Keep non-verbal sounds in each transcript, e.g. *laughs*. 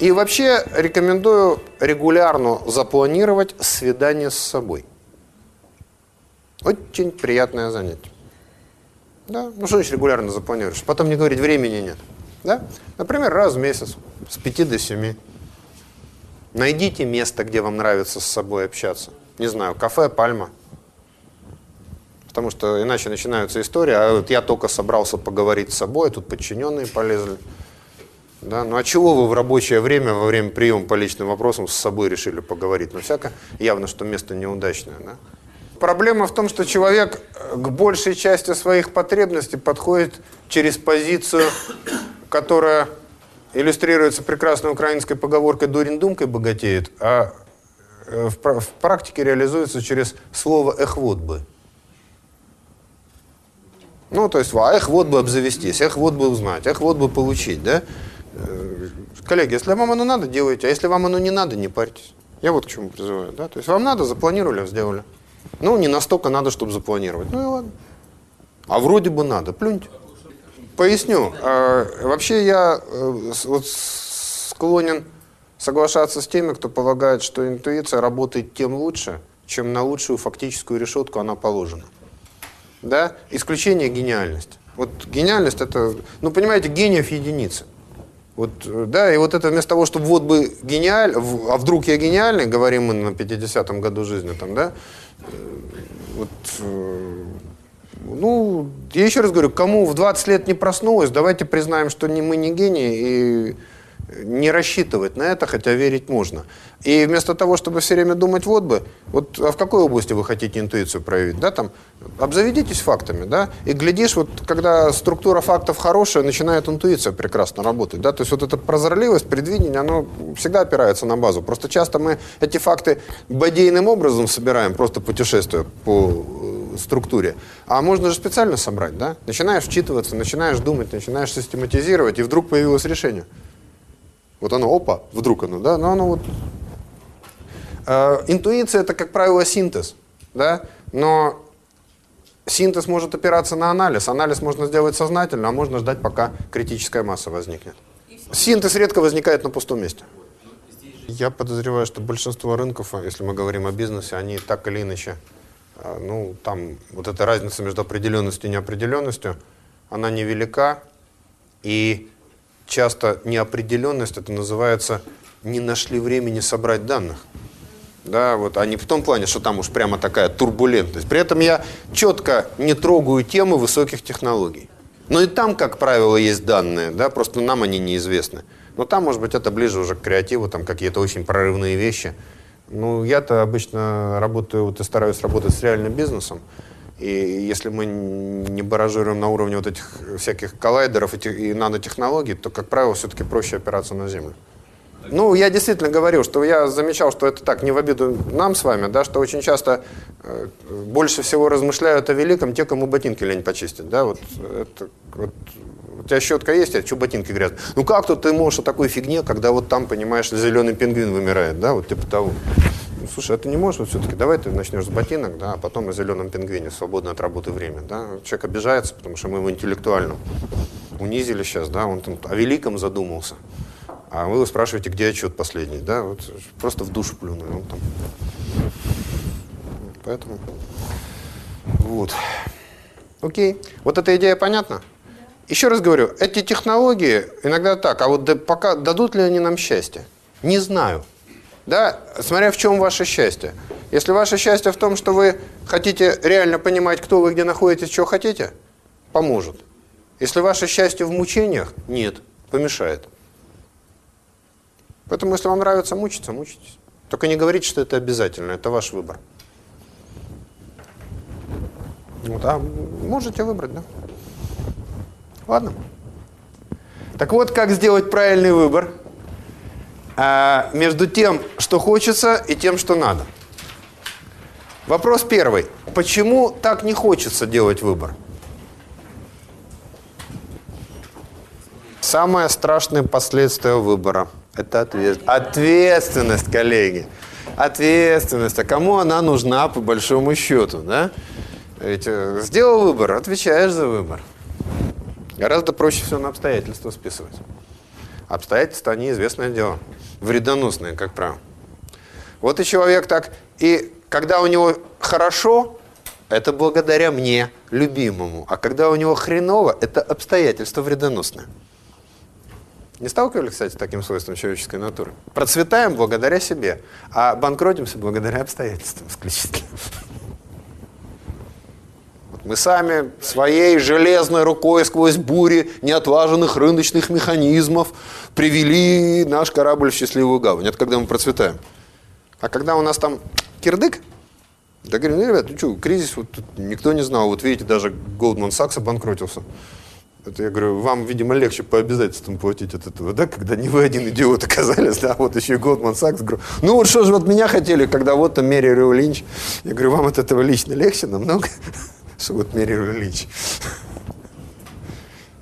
И вообще рекомендую регулярно запланировать свидание с собой. Очень приятное занятие. Да? Ну что значит регулярно запланируешь? Потом не говорить, времени нет. Да? Например, раз в месяц, с 5 до 7. Найдите место, где вам нравится с собой общаться. Не знаю, кафе, пальма. Потому что иначе начинаются истории, а вот я только собрался поговорить с собой, тут подчиненные полезли. Да? Ну а чего вы в рабочее время, во время приема по личным вопросам с собой решили поговорить? Ну всяко явно, что место неудачное. Да? Проблема в том, что человек э, к большей части своих потребностей подходит через позицию, которая иллюстрируется прекрасной украинской поговоркой «дурень думкой богатеет», а э, в практике реализуется через слово «эх, вот бы». Ну, то есть, а эх, вот бы обзавестись, эх, вот бы узнать, эх, вот бы получить, да? Э, коллеги, если вам оно надо, делайте, а если вам оно не надо, не парьтесь. Я вот к чему призываю, да? То есть, вам надо, запланировали, сделали. Ну, не настолько надо, чтобы запланировать. Ну и ладно. А вроде бы надо. Плюньте. Поясню. А, вообще я э, вот склонен соглашаться с теми, кто полагает, что интуиция работает тем лучше, чем на лучшую фактическую решетку она положена. Да? Исключение гениальность. Вот гениальность это, ну понимаете, гениев единицы. Вот, да, и вот это вместо того, чтобы вот бы гениаль, а вдруг я гениальный, говорим мы на 50-м году жизни, там, да, вот, э, ну, я еще раз говорю, кому в 20 лет не проснулось, давайте признаем, что не, мы не гении, и не рассчитывать на это, хотя верить можно. И вместо того, чтобы все время думать, вот бы, вот а в какой области вы хотите интуицию проявить, да, там, обзаведитесь фактами, да, и глядишь, вот когда структура фактов хорошая, начинает интуиция прекрасно работать, да, то есть вот эта прозорливость, предвидение, оно всегда опирается на базу. Просто часто мы эти факты бодейным образом собираем, просто путешествуя по э, структуре. А можно же специально собрать, да? Начинаешь вчитываться, начинаешь думать, начинаешь систематизировать, и вдруг появилось решение. Вот оно, опа, вдруг оно, да, но оно вот... Э, интуиция – это, как правило, синтез, да, но синтез может опираться на анализ. Анализ можно сделать сознательно, а можно ждать, пока критическая масса возникнет. Синтез редко возникает на пустом месте. Я подозреваю, что большинство рынков, если мы говорим о бизнесе, они так или иначе, э, ну, там вот эта разница между определенностью и неопределенностью, она невелика, и часто неопределенность, это называется, не нашли времени собрать данных. Да, вот, а не в том плане, что там уж прямо такая турбулентность. При этом я четко не трогаю темы высоких технологий. Но и там, как правило, есть данные, да, просто нам они неизвестны. Но там, может быть, это ближе уже к креативу, там какие-то очень прорывные вещи. Ну, я-то обычно работаю, вот и стараюсь работать с реальным бизнесом. И если мы не баражируем на уровне вот этих всяких коллайдеров и нанотехнологий, то, как правило, все-таки проще опираться на Землю. Ну, я действительно говорю, что я замечал, что это так, не в обиду нам с вами, да, что очень часто э, больше всего размышляют о великом те, кому ботинки лень почистить, да, вот это, вот, у тебя щетка есть, а что ботинки грязные? Ну как тут ты можешь о такой фигне, когда вот там, понимаешь, зеленый пингвин вымирает, да, вот типа того слушай, это не можешь, вот все-таки давай ты начнешь с ботинок, да, а потом о зеленом пингвине, свободное от работы время, да. Человек обижается, потому что мы его интеллектуально унизили сейчас, да, он там о великом задумался. А вы спрашиваете, где отчет последний, да, вот просто в душу плюнули, он там. Поэтому, вот. Окей, вот эта идея понятна? Еще раз говорю, эти технологии иногда так, а вот пока дадут ли они нам счастье? Не знаю. Да, смотря в чем ваше счастье. Если ваше счастье в том, что вы хотите реально понимать, кто вы, где находитесь, что хотите, поможет. Если ваше счастье в мучениях, нет, помешает. Поэтому, если вам нравится мучиться, мучитесь. Только не говорите, что это обязательно, это ваш выбор. Вот, а можете выбрать, да? Ладно. Так вот, как сделать правильный выбор – а, между тем, что хочется, и тем, что надо. Вопрос первый. Почему так не хочется делать выбор? Самое страшное последствие выбора – это ответ... ответственность, коллеги. Ответственность. А кому она нужна по большому счету? Да? Ведь э, сделал выбор, отвечаешь за выбор. Гораздо проще все на обстоятельства списывать. Обстоятельства, они известное дело. Вредоносные, как правило. Вот и человек так, и когда у него хорошо, это благодаря мне, любимому. А когда у него хреново, это обстоятельство вредоносное. Не сталкивались, кстати, с таким свойством человеческой натуры? Процветаем благодаря себе, а банкротимся благодаря обстоятельствам исключительно. Мы сами своей железной рукой сквозь бури неотлаженных рыночных механизмов привели наш корабль в счастливую гавань. Это когда мы процветаем. А когда у нас там кирдык, я говорю, ну, ребят, ну что, кризис, вот никто не знал. Вот видите, даже Goldman Sachs обанкротился. Это я говорю, вам, видимо, легче по обязательствам платить от этого, да, когда не вы один идиот оказались, да, вот еще и Goldman Sachs. Говорю, ну вот что же вот меня хотели, когда вот там Мэри Рю Линч. Я говорю, вам от этого лично легче намного, *laughs* что вот Мэри Рю Линч.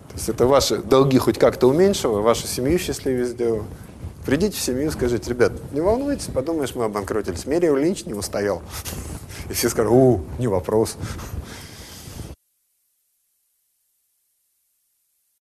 То есть это ваши долги хоть как-то уменьшило, вашу семью счастливее сделало. Придите в семью, скажите, ребят, не волнуйтесь, подумаешь, мы обанкротились. Мэри Линч не устоял. *laughs* И все скажут, у, не вопрос.